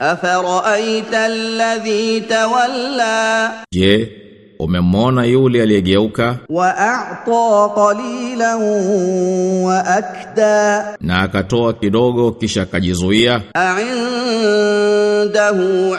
Afaraaita alladhi tawalla, je umemwona yule aliyegeuka? Wa a'ta qalilan wa akda, na akatoa kidogo kisha akajizuia. A'indahu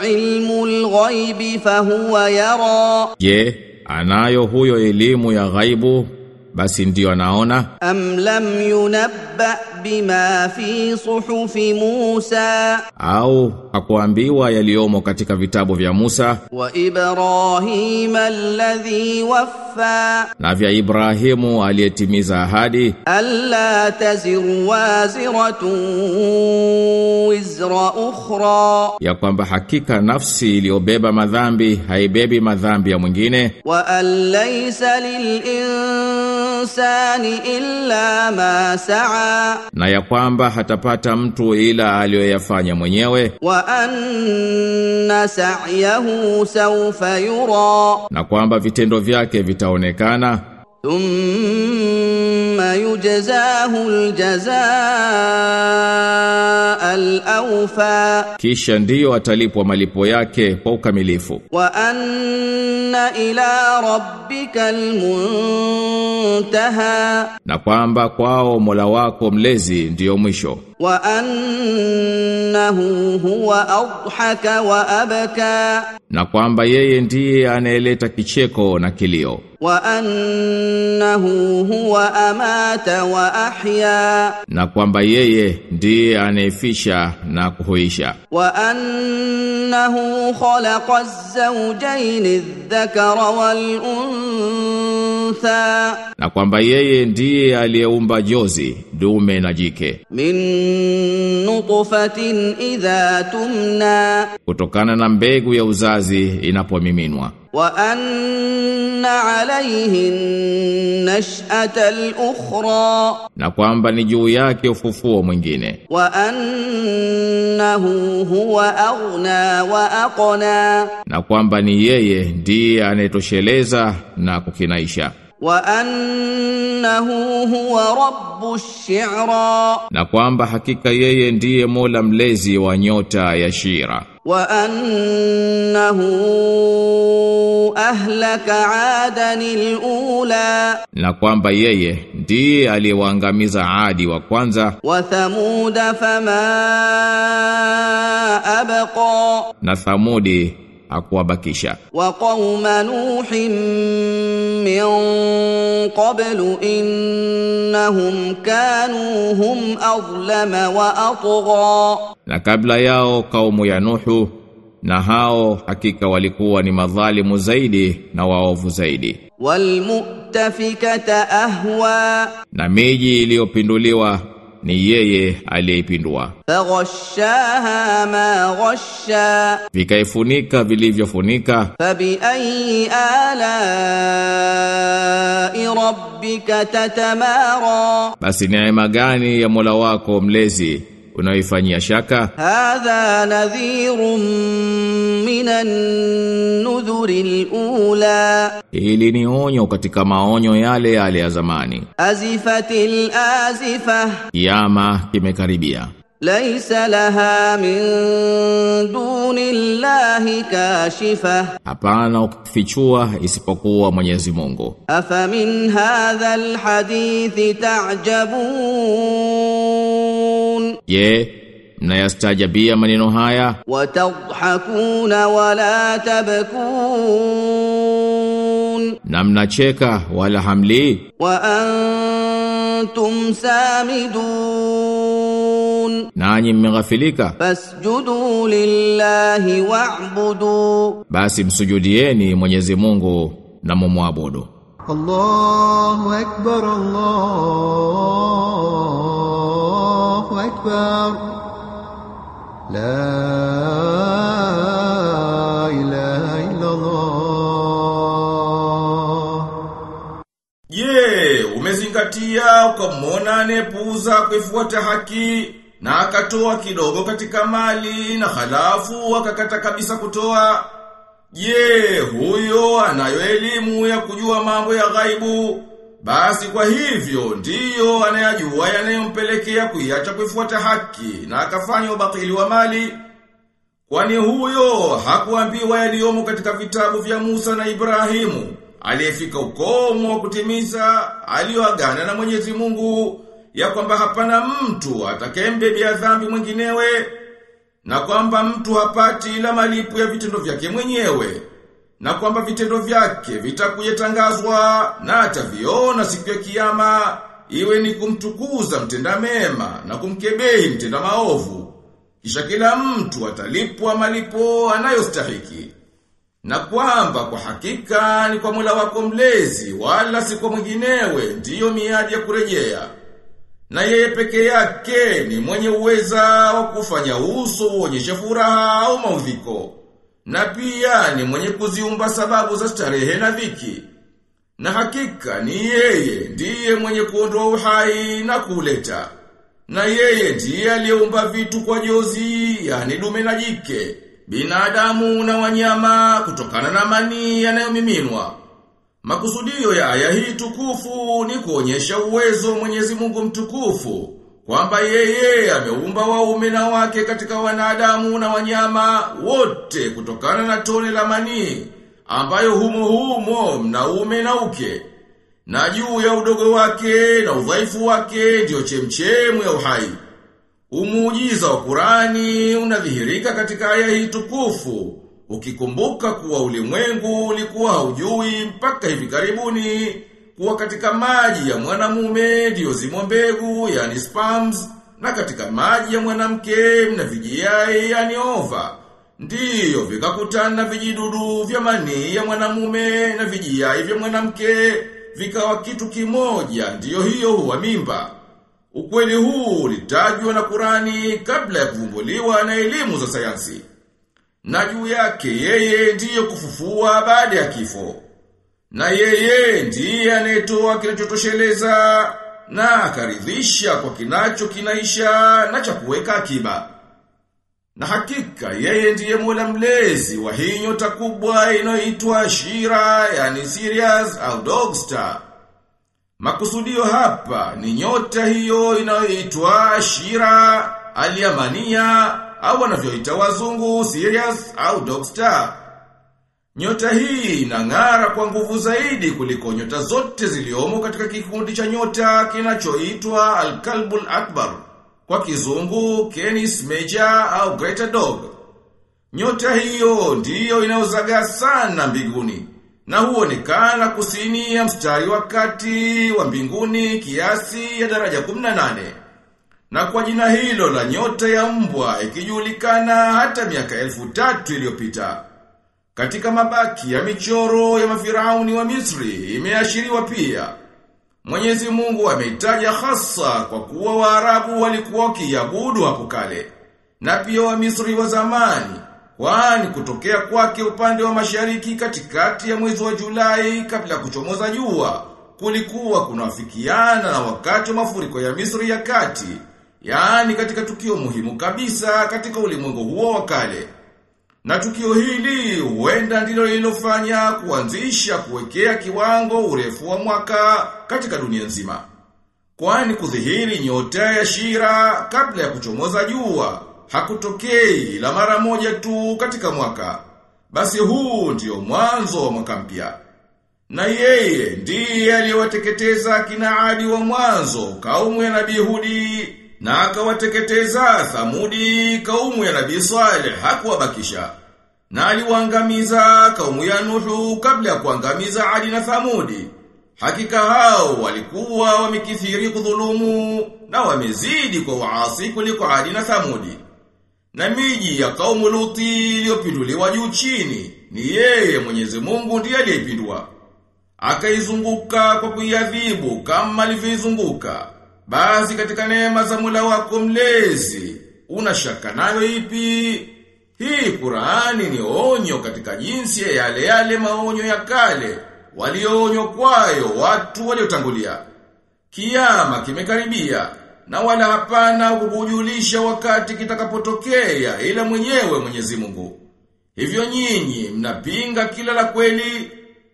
ilmul ghaibi fahuwa yara, je anayo huyo elimu ya ghaibu basi ndiyo anaona. Am lam yunabba bima fi suhufi Musa, au hakuambiwa yaliomo katika vitabu vya Musa. Wa Ibrahim alladhi waffa, na vya Ibrahimu aliyetimiza ahadi. Alla taziru waziratu wizra ukhra, ya kwamba hakika nafsi iliyobeba madhambi haibebi madhambi ya mwingine. Wa alaysa lil insani illa ma saa, na ya kwamba hatapata mtu ila aliyoyafanya mwenyewe. Wa anna sa'yahu sawfa yura, na kwamba vitendo vyake vitaonekana. ثم يجزاه الجزاء الأوفى kisha ndiyo atalipwa malipo yake kwa ukamilifu وأن إلى ربك المنتهى na kwamba kwao Mola wako mlezi ndiyo mwisho Waannahu huwa adhaka wa abka, na kwamba yeye ndiye anayeleta kicheko na kilio. Waannahu huwa amata wa ahya, na kwamba yeye ndiye anayefisha na kuhuisha. Waannahu khalaqa az-zawjayn adh-dhakara wal-untha untha. Na kwamba yeye ndiye aliyeumba jozi dume na jike. Min nutfatin idha tumna. Kutokana na mbegu ya uzazi inapomiminwa. وأن عليه النشأة الأخرى na kwamba ni juu yake ufufuo mwingine وأنه هو أغنى وأقنى na kwamba ni yeye ndiye anayetosheleza na kukinaisha Annahu huwa rabbu shira, na kwamba hakika yeye ndiye Mola mlezi wa nyota ya Shira. Wa annahu ahlaka adan alula, na kwamba yeye ndiye aliyewaangamiza Adi wa kwanza. Wa thamuda fama abqa, na Thamudi akuwabakisha. wa qauma nuhin min qablu innahum kanu hum adlama wa atgha. Na kabla yao kaumu ya nuhu na hao hakika walikuwa ni madhalimu zaidi na waovu zaidi. Walmuttafikata ahwa. Na miji iliyopinduliwa ni yeye aliyeipindua. Faghashaha ma ghasha, vikaifunika vilivyofunika. Fabi ayi ala rabbika tatamara, basi neema gani ya Mola wako mlezi unaoifanyia shaka. Hadha nadhirun minan النذر الأولى hili ni onyo katika maonyo yale yale ya zamani أزفت الآزفة kiama kimekaribia ليس لها من دون الله كاشفة hapana kufichua isipokuwa Mwenyezi Mungu أفمن هذا الحديث تعجبون je mnayastajabia maneno haya. Watadhakuna wala tabkun na mnacheka wala hamli? Wa antum samidun. Nanyi mmeghafilika? Fasjudu lillahi wa'budu. Basi msujudieni Mwenyezi Mungu na mumwabudu. Allahu akbar Allahu akbar. Je, umezingatia ukamwona anepuza kuifuata haki na akatoa kidogo katika mali na halafu akakata kabisa kutoa? Je, huyo anayo elimu ya kujua mambo ya ghaibu? Basi kwa hivyo ndiyo anayajua yanayompelekea kuiacha kuifuata haki na akafanya ubatili wa mali. Kwani huyo hakuambiwa yaliyomo katika vitabu vya Musa na Ibrahimu, aliyefika ukomo wa kutimiza aliyoagana na Mwenyezi Mungu ya kwamba hapana mtu atakayembebea dhambi mwinginewe na kwamba mtu hapati ila malipo ya vitendo vyake mwenyewe na kwamba vitendo vyake vitakuyetangazwa na ataviona siku ya kiyama iwe ni kumtukuza mtenda mema na kumkebehi mtenda maovu. Kisha kila mtu atalipwa malipo anayostahiki. Na kwamba kwa hakika ni kwa Mola wako mlezi wala si kwa mwinginewe ndiyo miadi ya kurejea. Na yeye peke yake ni mwenye uweza wa kufanya uso uonyeshe furaha au maudhiko. Na pia ni mwenye kuziumba sababu za starehe na viki Na hakika ni yeye ndiye mwenye kuondoa uhai na kuleta. Na yeye ndiye aliyeumba vitu kwa jozi, yani dume na jike, binadamu na wanyama kutokana na manii yanayomiminwa. Makusudio ya aya hii tukufu ni kuonyesha uwezo Mwenyezi Mungu mtukufu kwamba yeye ameumba waume na wake katika wanadamu na wanyama wote kutokana na tone la manii ambayo humo humo mnaume na uke na juu ya udogo wake na udhaifu wake ndio chemchemu ya uhai. Umuujiza wa Qurani unadhihirika katika aya hii tukufu Ukikumbuka kuwa ulimwengu ulikuwa haujui mpaka hivi karibuni kuwa katika maji ya mwanamume ndiyo zimo mbegu yani sperms na katika maji ya mwanamke na vijiyai yani ova. Ndiyo vikakutana vijidudu vya manii ya mwanamume na vijiyai vya mwanamke vikawa kitu kimoja ndiyo hiyo huwa mimba. Ukweli huu ulitajwa na Kurani kabla ya kuvumbuliwa na elimu za sayansi. Na juu yake yeye ndiyo kufufua baada ya kifo. Na yeye ndiye anayetoa kinachotosheleza na akaridhisha kwa kinacho kinaisha na cha kuweka akiba. Na hakika yeye ndiye Mola mlezi wa hii nyota kubwa inayoitwa Shira, yani Sirius au Dogstar. Makusudio hapa ni nyota hiyo inayoitwa Shira, Aliamania au wanavyoita wazungu Sirius au Dogstar. Nyota hii inang'ara kwa nguvu zaidi kuliko nyota zote ziliomo katika kikundi cha nyota kinachoitwa Al-Kalbul Akbar. Kwa kizungu Canis Major au Greater Dog. Nyota hiyo ndiyo inayozagaa sana mbinguni na huonekana kusini ya mstari wa kati wa mbinguni kiasi ya daraja 18. Na kwa jina hilo la nyota ya mbwa ikijulikana hata miaka elfu tatu iliyopita. Katika mabaki ya michoro ya mafirauni wa Misri imeashiriwa pia. Mwenyezi Mungu ameitaja hasa kwa kuwa Waarabu walikuwa wakiabudu hapo kale. Na pia wa Misri wa zamani, kwani kutokea kwake upande wa mashariki katikati ya mwezi wa Julai kabla kuchomoza jua, kulikuwa kunafikiana na wakati wa mafuriko ya Misri ya kati, yaani katika tukio muhimu kabisa katika ulimwengu huo wa kale. Na tukio hili huenda ndilo lilofanya kuanzisha kuwekea kiwango urefu wa mwaka katika dunia nzima. Kwani kudhihiri nyota ya Shira kabla ya kuchomoza jua hakutokei la mara moja tu katika mwaka. Basi huu ndio mwanzo wa mwaka mpya. Na yeye ndiye aliyewateketeza kina Adi wa mwanzo kaumu ya Nabii Hudi na akawateketeza Thamudi kaumu ya Nabii Saleh hakuwabakisha. Na aliwaangamiza kaumu ya Nuhu kabla ya kuangamiza Adi na Thamudi. Hakika hao walikuwa wamekithiri kudhulumu na wamezidi kwa waasi kuliko Adi na Thamudi. Na miji ya kaumu Luti iliyopinduliwa juu chini ni yeye Mwenyezi Mungu ndiye aliyeipindua. Akaizunguka kwa kuiadhibu kama alivyoizunguka. Basi katika neema za mula wako mlezi, una shaka nayo ipi? Hii Qur'ani ni onyo katika jinsi ya yale yale maonyo ya kale walioonywa kwayo watu waliotangulia. Kiyama kimekaribia na wala hapana kukujulisha wakati kitakapotokea ila mwenyewe Mwenyezi Mungu. Hivyo nyinyi mnapinga kila la kweli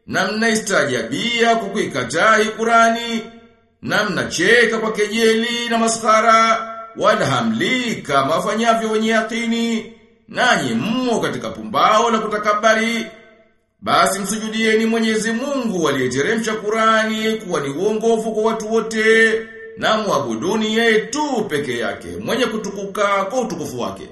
na mnaistajabia kukuikataa Qur'ani na mnacheka kwa kejeli na maskara wala hamlika mafanyavyo wenye yakini nanyi mmo katika pumbao la kutakabari. Basi msujudieni Mwenyezi Mungu aliyeteremsha Qurani kuwa ni uongofu kwa watu wote na muabuduni yeye tu peke yake mwenye kutukuka kwa utukufu wake.